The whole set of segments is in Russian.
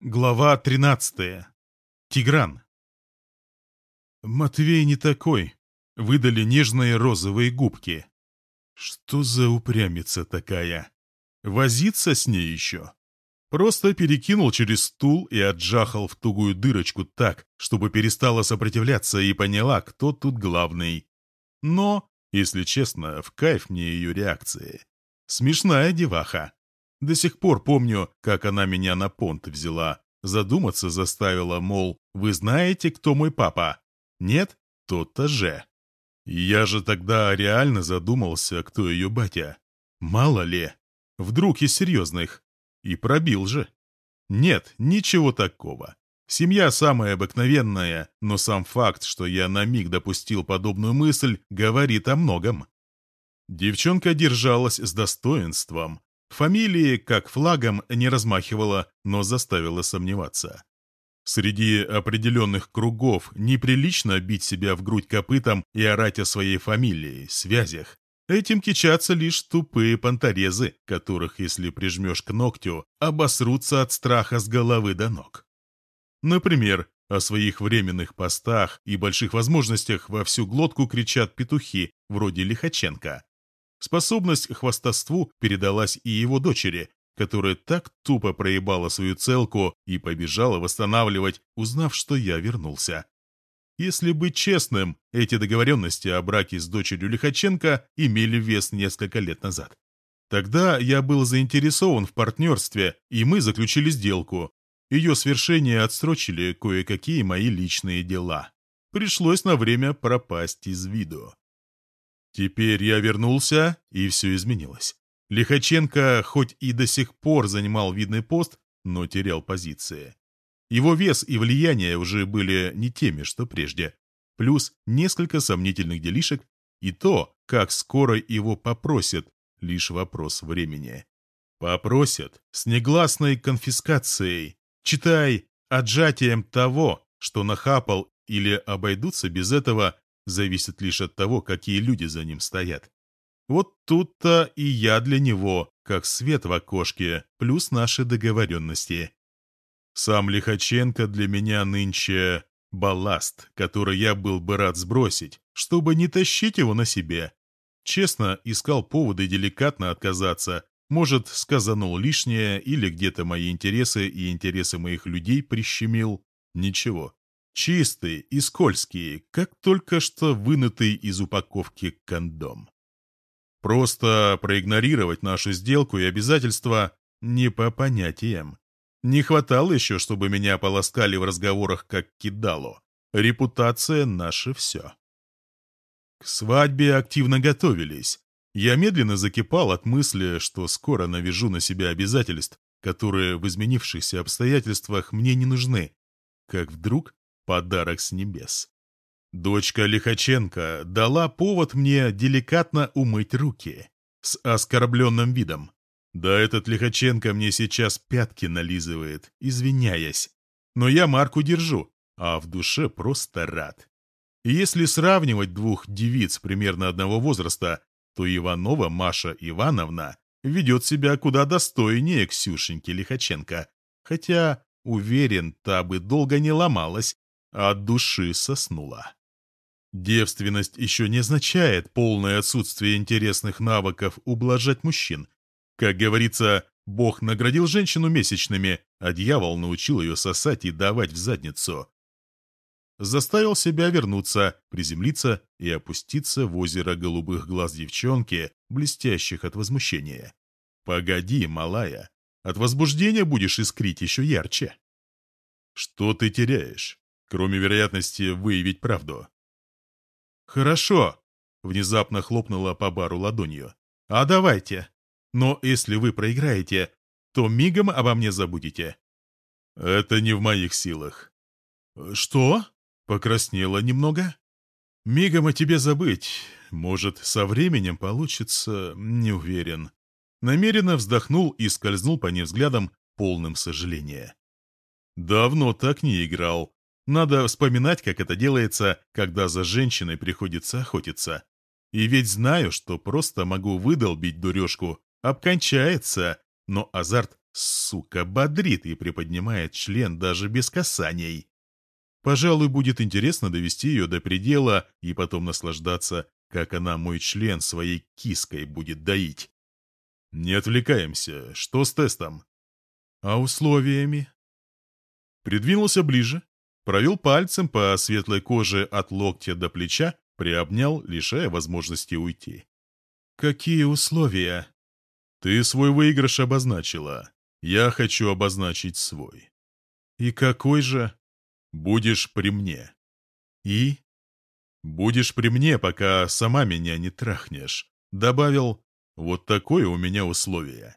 Глава 13. Тигран. Матвей не такой. Выдали нежные розовые губки. Что за упрямица такая? Возиться с ней еще? Просто перекинул через стул и отжахал в тугую дырочку так, чтобы перестала сопротивляться и поняла, кто тут главный. Но, если честно, в кайф мне ее реакции. Смешная деваха. До сих пор помню, как она меня на понт взяла. Задуматься заставила, мол, вы знаете, кто мой папа? Нет? Тот-то же. Я же тогда реально задумался, кто ее батя. Мало ли. Вдруг из серьезных. И пробил же. Нет, ничего такого. Семья самая обыкновенная, но сам факт, что я на миг допустил подобную мысль, говорит о многом. Девчонка держалась с достоинством, Фамилии, как флагом, не размахивала, но заставила сомневаться. Среди определенных кругов неприлично бить себя в грудь копытом и орать о своей фамилии, связях. Этим кичатся лишь тупые понторезы, которых, если прижмешь к ногтю, обосрутся от страха с головы до ног. Например, о своих временных постах и больших возможностях во всю глотку кричат петухи, вроде Лихаченко. Способность к хвастовству передалась и его дочери, которая так тупо проебала свою целку и побежала восстанавливать, узнав, что я вернулся. Если быть честным, эти договоренности о браке с дочерью Лихаченко имели вес несколько лет назад. Тогда я был заинтересован в партнерстве, и мы заключили сделку. Ее свершение отсрочили кое-какие мои личные дела. Пришлось на время пропасть из виду. Теперь я вернулся, и все изменилось. Лихаченко хоть и до сих пор занимал видный пост, но терял позиции. Его вес и влияние уже были не теми, что прежде. Плюс несколько сомнительных делишек, и то, как скоро его попросят, лишь вопрос времени. Попросят с негласной конфискацией, читай, отжатием того, что нахапал, или обойдутся без этого зависит лишь от того, какие люди за ним стоят. Вот тут-то и я для него, как свет в окошке, плюс наши договоренности. Сам Лихаченко для меня нынче балласт, который я был бы рад сбросить, чтобы не тащить его на себе. Честно, искал поводы деликатно отказаться, может, сказанул лишнее или где-то мои интересы и интересы моих людей прищемил. Ничего, Чистый и скользкий, как только что вынутый из упаковки кондом. Просто проигнорировать нашу сделку и обязательства не по понятиям. Не хватало еще, чтобы меня полоскали в разговорах как кидало. Репутация — наше все. К свадьбе активно готовились. Я медленно закипал от мысли, что скоро навяжу на себя обязательств, которые в изменившихся обстоятельствах мне не нужны. Как вдруг Подарок с небес. Дочка Лихаченко дала повод мне деликатно умыть руки. С оскорбленным видом. Да этот Лихаченко мне сейчас пятки нализывает, извиняясь. Но я марку держу, а в душе просто рад. Если сравнивать двух девиц примерно одного возраста, то Иванова Маша Ивановна ведет себя куда достойнее Ксюшеньки Лихаченко. Хотя, уверен, та бы долго не ломалась, от души соснула. Девственность еще не означает полное отсутствие интересных навыков ублажать мужчин. Как говорится, Бог наградил женщину месячными, а дьявол научил ее сосать и давать в задницу. Заставил себя вернуться, приземлиться и опуститься в озеро голубых глаз девчонки, блестящих от возмущения. «Погоди, малая, от возбуждения будешь искрить еще ярче». «Что ты теряешь?» Кроме вероятности выявить правду. «Хорошо», — внезапно хлопнула по бару ладонью. «А давайте. Но если вы проиграете, то мигом обо мне забудете». «Это не в моих силах». «Что?» — покраснела немного. «Мигом о тебе забыть. Может, со временем получится, не уверен». Намеренно вздохнул и скользнул по ней взглядом, полным сожаления. Давно так не играл, надо вспоминать, как это делается, когда за женщиной приходится охотиться. И ведь знаю, что просто могу выдолбить дурежку, обкончается, но азарт Сука, бодрит и приподнимает член даже без касаний. Пожалуй, будет интересно довести ее до предела и потом наслаждаться, как она мой член своей киской будет доить. Не отвлекаемся. Что с тестом? А условиями? Придвинулся ближе, провел пальцем по светлой коже от локтя до плеча, приобнял, лишая возможности уйти. «Какие условия?» «Ты свой выигрыш обозначила. Я хочу обозначить свой». «И какой же?» «Будешь при мне». «И?» «Будешь при мне, пока сама меня не трахнешь», — добавил «Вот такое у меня условие.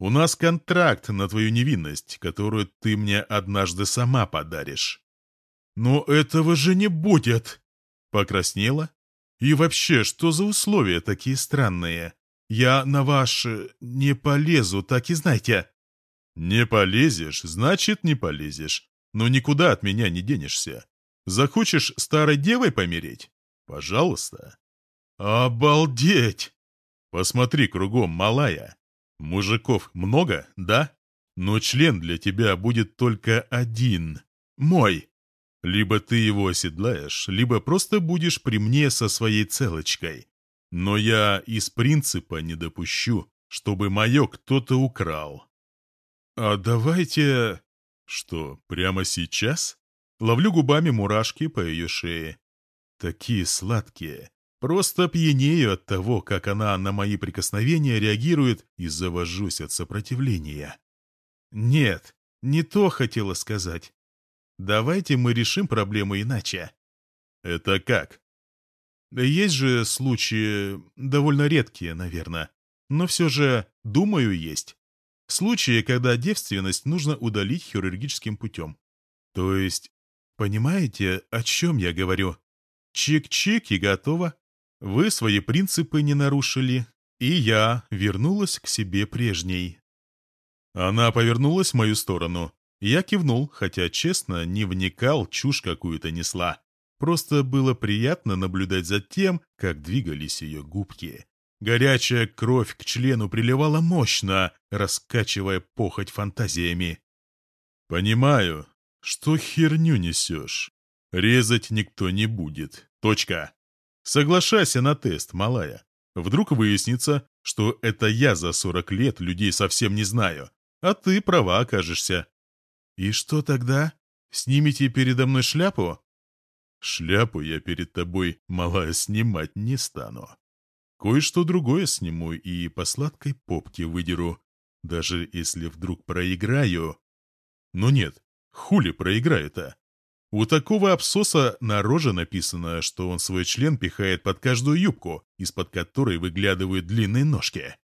У нас контракт на твою невинность, которую ты мне однажды сама подаришь». «Но этого же не будет!» Покраснела? «И вообще, что за условия такие странные? Я на ваши не полезу, так и знайте». «Не полезешь, значит, не полезешь. Но никуда от меня не денешься. Захочешь старой девой помереть? Пожалуйста». «Обалдеть!» «Посмотри кругом, малая. Мужиков много, да? Но член для тебя будет только один. Мой. Либо ты его оседлаешь, либо просто будешь при мне со своей целочкой. Но я из принципа не допущу, чтобы мое кто-то украл. А давайте... Что, прямо сейчас? Ловлю губами мурашки по ее шее. Такие сладкие. Просто пьянею от того, как она на мои прикосновения реагирует и завожусь от сопротивления. Нет, не то хотела сказать. Давайте мы решим проблему иначе. Это как? Есть же случаи, довольно редкие, наверное, но все же, думаю, есть. Случаи, когда девственность нужно удалить хирургическим путем. То есть, понимаете, о чем я говорю? Чик-чик и готово. Вы свои принципы не нарушили, и я вернулась к себе прежней. Она повернулась в мою сторону. Я кивнул, хотя, честно, не вникал, чушь какую-то несла. Просто было приятно наблюдать за тем, как двигались ее губки. Горячая кровь к члену приливала мощно, раскачивая похоть фантазиями. «Понимаю, что херню несешь. Резать никто не будет. Точка. Соглашайся на тест, малая. Вдруг выяснится, что это я за 40 лет людей совсем не знаю, а ты права окажешься. И что тогда? Снимите передо мной шляпу? Шляпу я перед тобой, малая, снимать не стану. Кое-что другое сниму и по сладкой попке выдеру, даже если вдруг проиграю. Но нет, хули проиграю-то? У такого абсоса на роже написано, что он свой член пихает под каждую юбку, из-под которой выглядывают длинные ножки.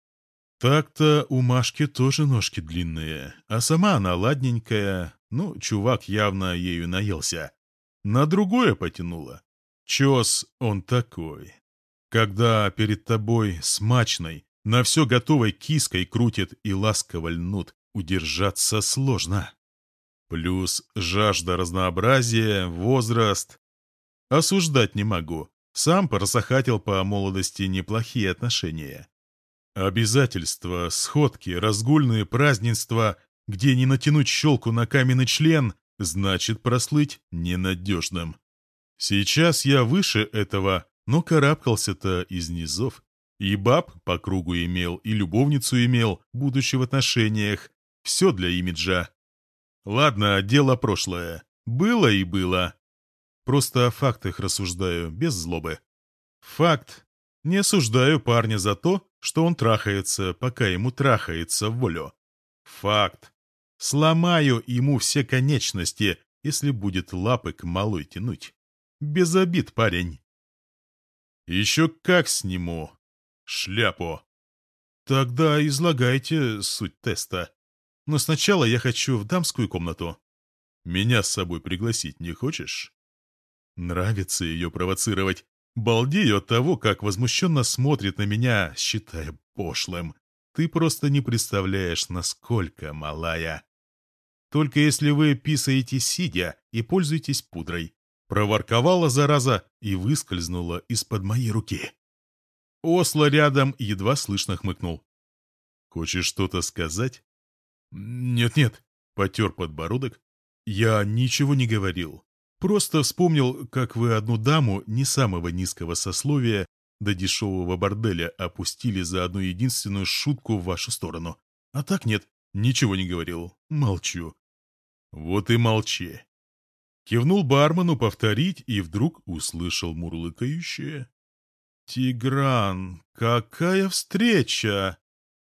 Так-то у Машки тоже ножки длинные, а сама она ладненькая, ну, чувак явно ею наелся. На другое потянуло. Чес он такой. Когда перед тобой смачной, на все готовой киской крутит и ласково льнут, удержаться сложно. Плюс жажда разнообразия, возраст. Осуждать не могу. Сам просохатил по молодости неплохие отношения. Обязательства, сходки, разгульные празднества, где не натянуть щелку на каменный член, значит прослыть ненадежным. Сейчас я выше этого, но карабкался-то из низов. И баб по кругу имел, и любовницу имел, будучи в отношениях. Все для имиджа. Ладно, дело прошлое. Было и было. Просто о фактах рассуждаю, без злобы. Факт. Не осуждаю парня за то, что он трахается, пока ему трахается волю. Факт. Сломаю ему все конечности, если будет лапы к малой тянуть. Без обид, парень. Еще как сниму. Шляпу. Тогда излагайте суть теста. Но сначала я хочу в дамскую комнату. Меня с собой пригласить не хочешь? Нравится ее провоцировать. Балдею от того, как возмущенно смотрит на меня, считая пошлым. Ты просто не представляешь, насколько малая. Только если вы писаете сидя и пользуетесь пудрой. Проворковала зараза и выскользнула из-под моей руки. Осло рядом едва слышно хмыкнул. «Хочешь что-то сказать?» «Нет-нет», — потер подбородок. «Я ничего не говорил. Просто вспомнил, как вы одну даму не самого низкого сословия до дешевого борделя опустили за одну единственную шутку в вашу сторону. А так нет, ничего не говорил. Молчу». «Вот и молчи». Кивнул бармену повторить и вдруг услышал мурлыкающее. «Тигран, какая встреча!»